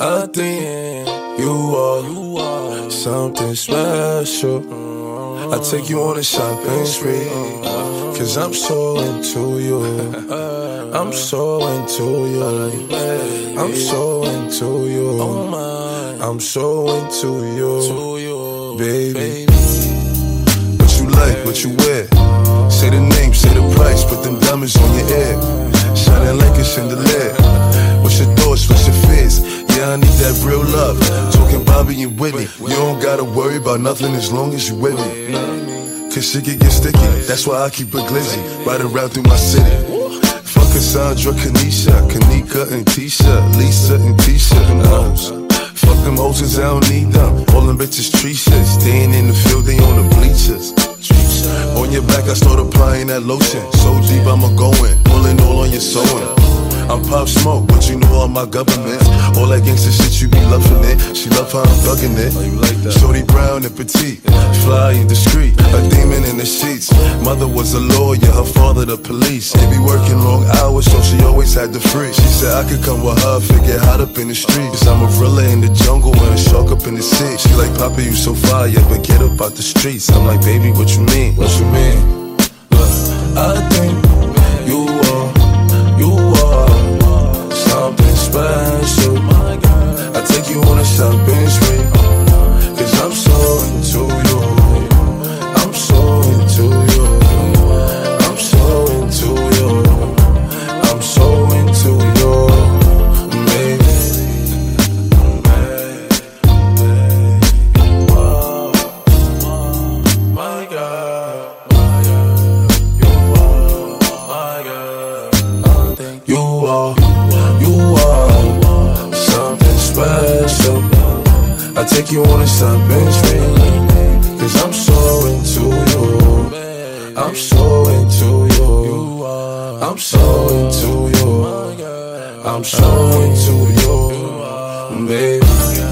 I think you are something special. I take you on a shopping spree. Cause I'm so into you. I'm so into you. I'm so into you. I'm so into you. Baby. What you like, what you wear. Say the name, say the price, put them diamonds on your ear. Shining like a chandelier. What's your thoughts, what's your fears? Yeah, I need that real love. Talking Bobby and Whitney. You don't gotta worry about nothing as long as you with me. Cause shit can get sticky. That's why I keep a glizzy. Riding around through my city. Fuck Cassandra, Kanisha, Kanika and Tisha, Lisa and Tisha hoes. Fuck them hoes I don't need them. All them bitches tree. Staying in the field, they on the bleachers. On your back, I start applying that lotion. So deep, I'ma go in. Pulling all on your sewing. I'm Pop Smoke, but you know all my government. All that gangsta shit, you be loving it. She love how I'm thugging it. Oh, Shorty brown and petite, fly and discreet. A demon in the sheets. Mother was a lawyer, her father the police. They be working long hours, so she always had the free. She said I could come with her, figure hot up in the streets. I'm a gorilla in the jungle and a shark up in the sea. She like, Papa, you so fire, but get up out the streets. I'm like, baby, what you mean? What you mean? You are something special. I take you on a shopping spree. Cause I'm so into you. I'm so into you. I'm so into you. I'm so into you. Baby.